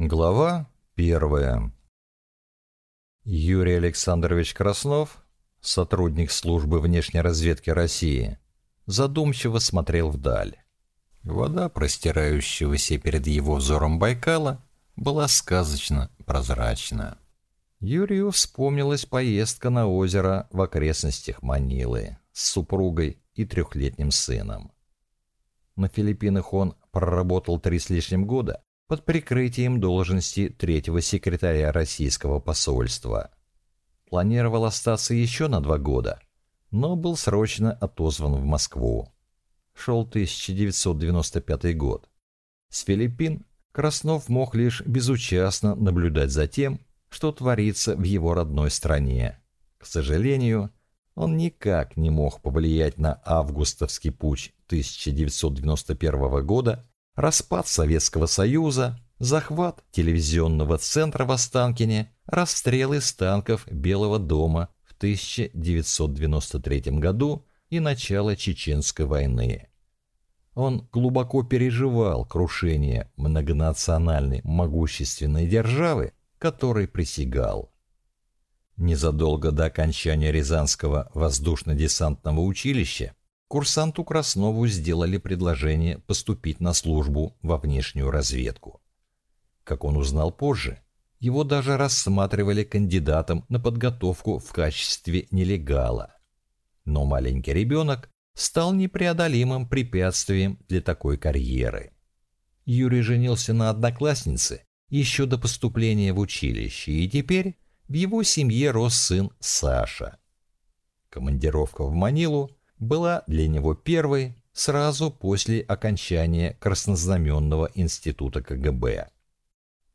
Глава первая. Юрий Александрович Краснов, сотрудник службы внешней разведки России, задумчиво смотрел вдаль. Вода, простирающегося перед его взором Байкала, была сказочно прозрачна. Юрию вспомнилась поездка на озеро в окрестностях Манилы с супругой и трехлетним сыном. На Филиппинах он проработал три с лишним года, под прикрытием должности третьего секретаря российского посольства. Планировал остаться еще на два года, но был срочно отозван в Москву. Шел 1995 год. С Филиппин Краснов мог лишь безучастно наблюдать за тем, что творится в его родной стране. К сожалению, он никак не мог повлиять на августовский путь 1991 года распад Советского Союза, захват телевизионного центра в Останкине, расстрел из танков Белого дома в 1993 году и начало Чеченской войны. Он глубоко переживал крушение многонациональной могущественной державы, которой присягал. Незадолго до окончания Рязанского воздушно-десантного училища курсанту Краснову сделали предложение поступить на службу во внешнюю разведку. Как он узнал позже, его даже рассматривали кандидатом на подготовку в качестве нелегала. Но маленький ребенок стал непреодолимым препятствием для такой карьеры. Юрий женился на однокласснице еще до поступления в училище, и теперь в его семье рос сын Саша. Командировка в Манилу была для него первой сразу после окончания Краснознаменного института КГБ.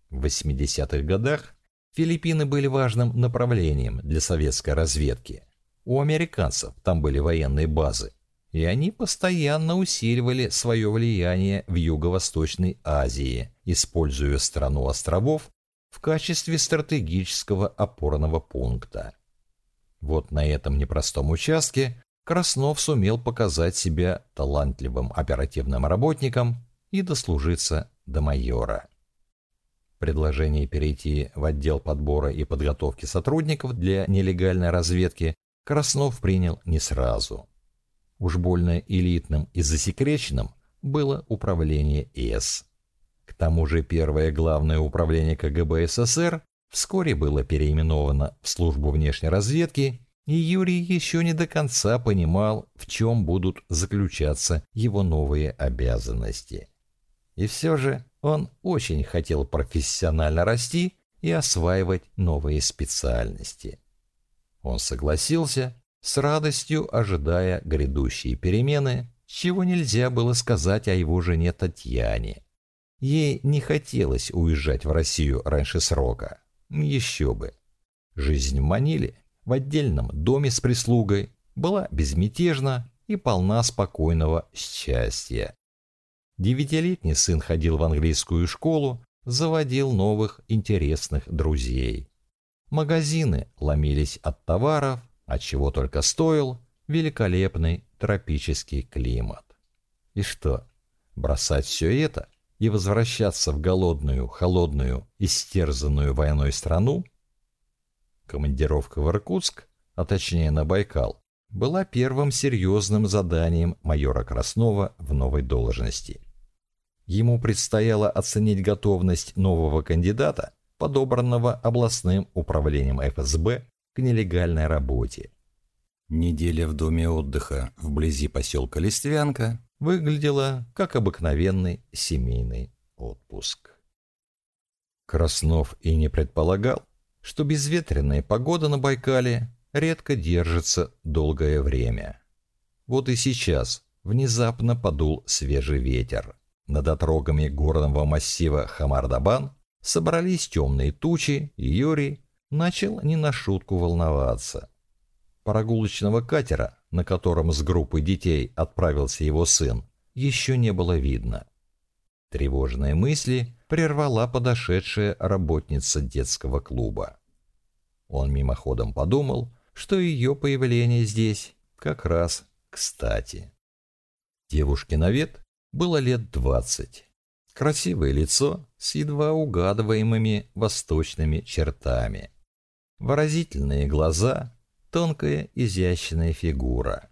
В 80-х годах Филиппины были важным направлением для советской разведки. У американцев там были военные базы, и они постоянно усиливали свое влияние в Юго-Восточной Азии, используя страну островов в качестве стратегического опорного пункта. Вот на этом непростом участке Краснов сумел показать себя талантливым оперативным работником и дослужиться до майора. Предложение перейти в отдел подбора и подготовки сотрудников для нелегальной разведки Краснов принял не сразу. Уж больно элитным и засекреченным было управление С. К тому же первое главное управление КГБ СССР вскоре было переименовано в службу внешней разведки и Юрий еще не до конца понимал, в чем будут заключаться его новые обязанности. И все же он очень хотел профессионально расти и осваивать новые специальности. Он согласился, с радостью ожидая грядущие перемены, чего нельзя было сказать о его жене Татьяне. Ей не хотелось уезжать в Россию раньше срока. Еще бы. Жизнь в Маниле в отдельном доме с прислугой, была безмятежна и полна спокойного счастья. Девятилетний сын ходил в английскую школу, заводил новых интересных друзей. Магазины ломились от товаров, от чего только стоил великолепный тропический климат. И что, бросать все это и возвращаться в голодную, холодную, истерзанную войной страну Командировка в Иркутск, а точнее на Байкал, была первым серьезным заданием майора Краснова в новой должности. Ему предстояло оценить готовность нового кандидата, подобранного областным управлением ФСБ к нелегальной работе. Неделя в доме отдыха вблизи поселка Листвянка выглядела как обыкновенный семейный отпуск. Краснов и не предполагал, что безветренная погода на Байкале редко держится долгое время. Вот и сейчас внезапно подул свежий ветер. Над отрогами горного массива Хамардабан собрались темные тучи, и Юрий начал не на шутку волноваться. Прогулочного катера, на котором с группой детей отправился его сын, еще не было видно. Тревожные мысли прервала подошедшая работница детского клуба. Он мимоходом подумал, что ее появление здесь как раз кстати. Девушке на вид было лет двадцать. Красивое лицо с едва угадываемыми восточными чертами. Выразительные глаза, тонкая изящная фигура.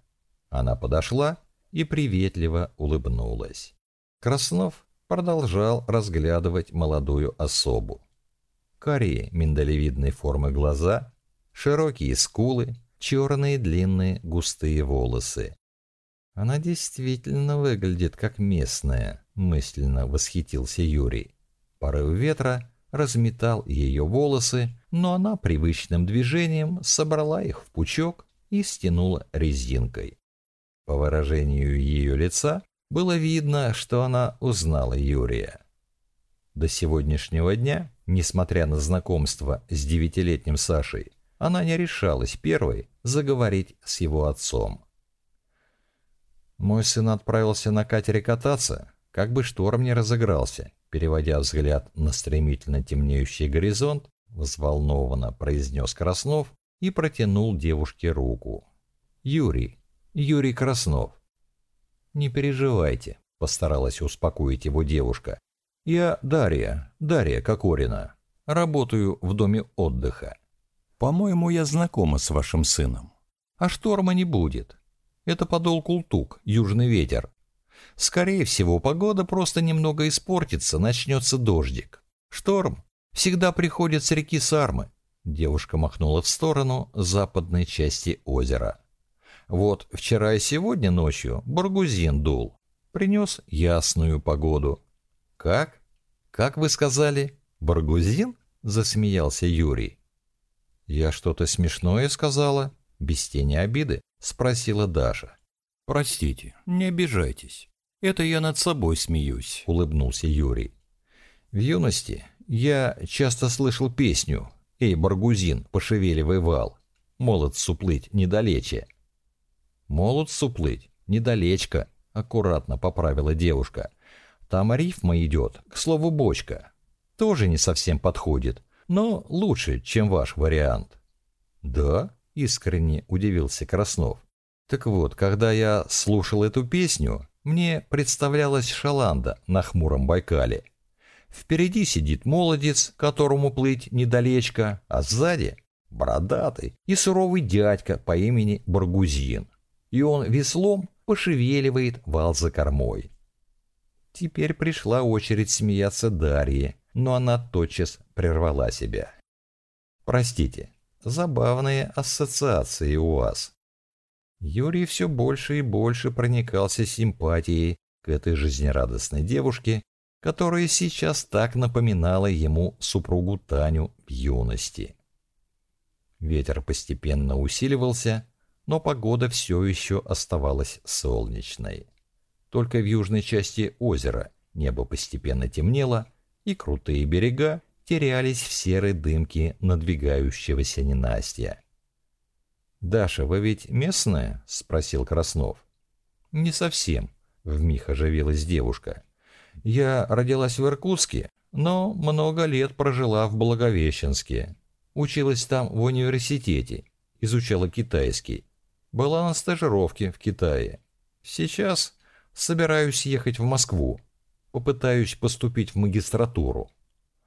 Она подошла и приветливо улыбнулась. Краснов продолжал разглядывать молодую особу. Карие миндалевидной формы глаза, широкие скулы, черные длинные густые волосы. Она действительно выглядит как местная, мысленно восхитился Юрий. Порыв ветра разметал ее волосы, но она привычным движением собрала их в пучок и стянула резинкой. По выражению ее лица было видно, что она узнала Юрия. До сегодняшнего дня, несмотря на знакомство с девятилетним Сашей, она не решалась первой заговорить с его отцом. Мой сын отправился на катере кататься, как бы шторм не разыгрался, переводя взгляд на стремительно темнеющий горизонт, взволнованно произнес Краснов и протянул девушке руку. «Юрий, Юрий Краснов». «Не переживайте», — постаралась успокоить его девушка. «Я Дарья, Дарья Кокорина. Работаю в доме отдыха. По-моему, я знакома с вашим сыном. А шторма не будет. Это подол култук, южный ветер. Скорее всего, погода просто немного испортится, начнется дождик. Шторм всегда приходит с реки Сармы. Девушка махнула в сторону западной части озера. Вот вчера и сегодня ночью Баргузин дул. Принес ясную погоду. «Как? Как вы сказали? Баргузин?» — засмеялся Юрий. «Я что-то смешное сказала?» Без тени обиды спросила Даша. «Простите, не обижайтесь. Это я над собой смеюсь», — улыбнулся Юрий. В юности я часто слышал песню «Эй, Баргузин, пошевеливай вал, молодцу суплыть недалече». «Молодцу плыть? Недалечко», — аккуратно поправила девушка. «Там рифма идет, к слову, бочка. Тоже не совсем подходит, но лучше, чем ваш вариант». «Да?» — искренне удивился Краснов. «Так вот, когда я слушал эту песню, мне представлялась Шаланда на хмуром Байкале. Впереди сидит молодец, которому плыть недалечко, а сзади — бородатый и суровый дядька по имени Баргузин и он веслом пошевеливает вал за кормой. Теперь пришла очередь смеяться Дарье, но она тотчас прервала себя. «Простите, забавные ассоциации у вас». Юрий все больше и больше проникался симпатией к этой жизнерадостной девушке, которая сейчас так напоминала ему супругу Таню в юности. Ветер постепенно усиливался, но погода все еще оставалась солнечной. Только в южной части озера небо постепенно темнело, и крутые берега терялись в серой дымке надвигающегося ненастья. «Даша, вы ведь местная?» — спросил Краснов. «Не совсем», — вмиг оживилась девушка. «Я родилась в Иркутске, но много лет прожила в Благовещенске. Училась там в университете, изучала китайский. Была на стажировке в Китае. Сейчас собираюсь ехать в Москву. Попытаюсь поступить в магистратуру.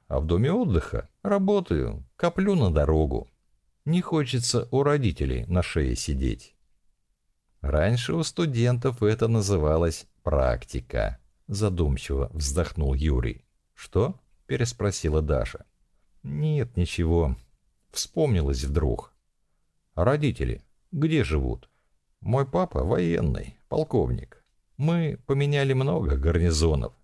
А в доме отдыха работаю, коплю на дорогу. Не хочется у родителей на шее сидеть. Раньше у студентов это называлось практика. Задумчиво вздохнул Юрий. Что? Переспросила Даша. Нет, ничего. Вспомнилось вдруг. Родители где живут. Мой папа военный, полковник. Мы поменяли много гарнизонов.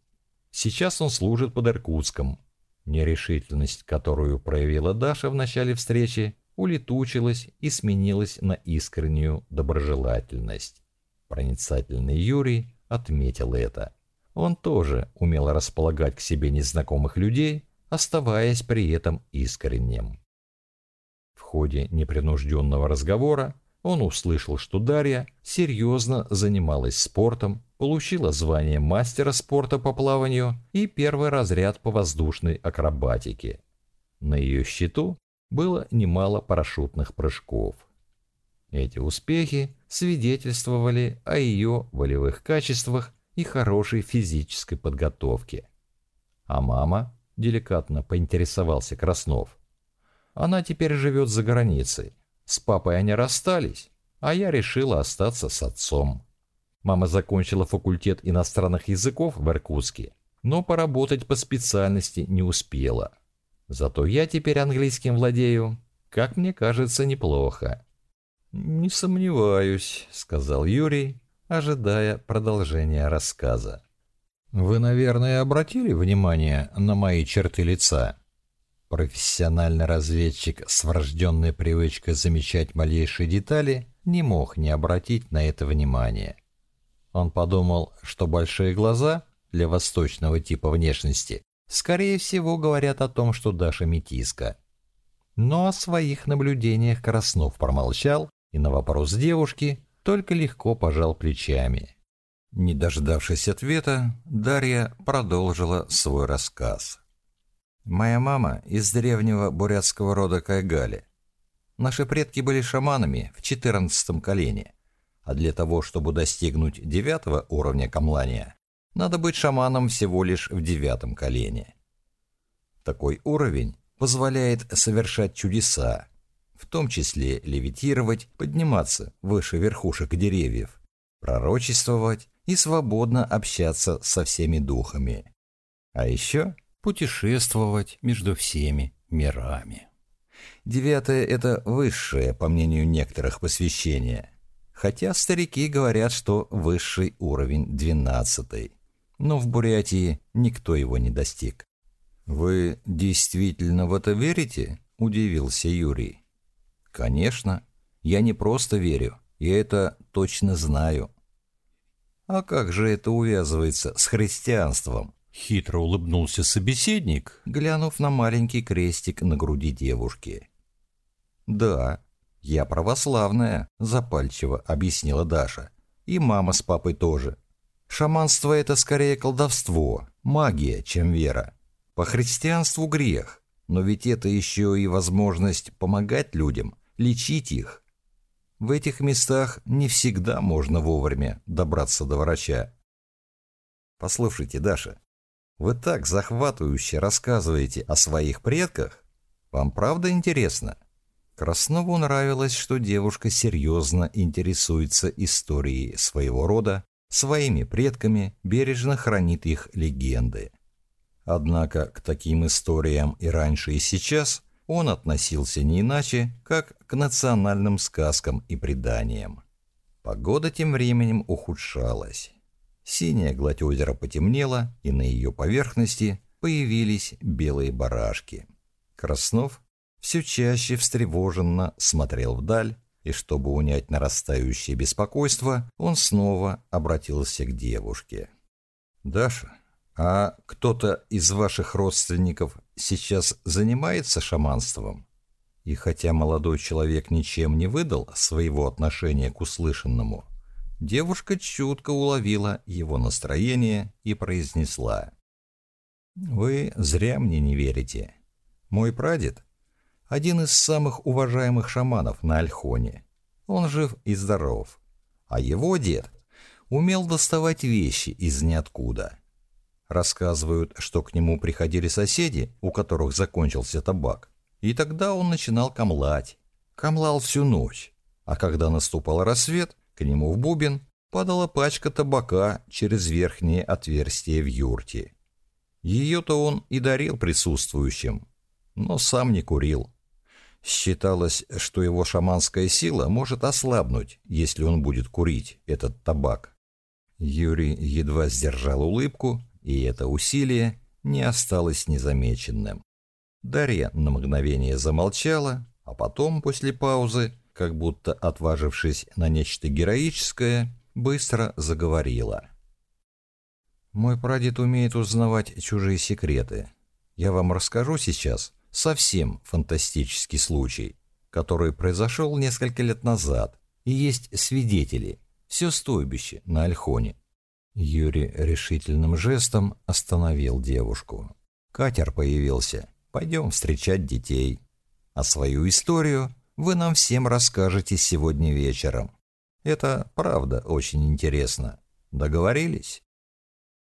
Сейчас он служит под Иркутском. Нерешительность, которую проявила Даша в начале встречи, улетучилась и сменилась на искреннюю доброжелательность. Проницательный Юрий отметил это. Он тоже умел располагать к себе незнакомых людей, оставаясь при этом искренним. В ходе непринужденного разговора он услышал, что Дарья серьезно занималась спортом, получила звание мастера спорта по плаванию и первый разряд по воздушной акробатике. На ее счету было немало парашютных прыжков. Эти успехи свидетельствовали о ее волевых качествах и хорошей физической подготовке. А мама? Деликатно поинтересовался Краснов. Она теперь живет за границей. С папой они расстались, а я решила остаться с отцом. Мама закончила факультет иностранных языков в Иркутске, но поработать по специальности не успела. Зато я теперь английским владею, как мне кажется, неплохо. «Не сомневаюсь», — сказал Юрий, ожидая продолжения рассказа. «Вы, наверное, обратили внимание на мои черты лица?» Профессиональный разведчик с врожденной привычкой замечать малейшие детали не мог не обратить на это внимание. Он подумал, что большие глаза для восточного типа внешности скорее всего говорят о том, что Даша метиска. Но о своих наблюдениях Краснов промолчал и на вопрос девушки только легко пожал плечами. Не дождавшись ответа, Дарья продолжила свой рассказ. «Моя мама из древнего бурятского рода Кайгали. Наши предки были шаманами в четырнадцатом колене, а для того, чтобы достигнуть девятого уровня камлания, надо быть шаманом всего лишь в девятом колене. Такой уровень позволяет совершать чудеса, в том числе левитировать, подниматься выше верхушек деревьев, пророчествовать и свободно общаться со всеми духами. А еще путешествовать между всеми мирами. Девятое — это высшее, по мнению некоторых, посвящение. Хотя старики говорят, что высший уровень двенадцатый. Но в Бурятии никто его не достиг. «Вы действительно в это верите?» — удивился Юрий. «Конечно. Я не просто верю, я это точно знаю». «А как же это увязывается с христианством?» Хитро улыбнулся собеседник, глянув на маленький крестик на груди девушки. «Да, я православная», — запальчиво объяснила Даша. «И мама с папой тоже. Шаманство — это скорее колдовство, магия, чем вера. По христианству грех, но ведь это еще и возможность помогать людям, лечить их. В этих местах не всегда можно вовремя добраться до врача. Послушайте, Даша, вы так захватывающе рассказываете о своих предках. Вам правда интересно? Краснову нравилось, что девушка серьезно интересуется историей своего рода, своими предками, бережно хранит их легенды. Однако к таким историям и раньше, и сейчас он относился не иначе, как к национальным сказкам и преданиям. Погода тем временем ухудшалась. Синяя гладь озера потемнела, и на ее поверхности появились белые барашки. Краснов все чаще встревоженно смотрел вдаль, и чтобы унять нарастающее беспокойство, он снова обратился к девушке. «Даша, а кто-то из ваших родственников сейчас занимается шаманством?» И хотя молодой человек ничем не выдал своего отношения к услышанному, девушка чутко уловила его настроение и произнесла. «Вы зря мне не верите. Мой прадед — один из самых уважаемых шаманов на Альхоне. Он жив и здоров. А его дед умел доставать вещи из ниоткуда. Рассказывают, что к нему приходили соседи, у которых закончился табак, и тогда он начинал камлать. Камлал всю ночь, а когда наступал рассвет, к нему в бубен падала пачка табака через верхнее отверстие в юрте. Ее-то он и дарил присутствующим, но сам не курил. Считалось, что его шаманская сила может ослабнуть, если он будет курить этот табак. Юрий едва сдержал улыбку и это усилие не осталось незамеченным. Дарья на мгновение замолчала, а потом, после паузы, как будто отважившись на нечто героическое, быстро заговорила. «Мой прадед умеет узнавать чужие секреты. Я вам расскажу сейчас совсем фантастический случай, который произошел несколько лет назад, и есть свидетели, все стойбище на Альхоне. Юрий решительным жестом остановил девушку. «Катер появился. Пойдем встречать детей. А свою историю вы нам всем расскажете сегодня вечером. Это правда очень интересно. Договорились?»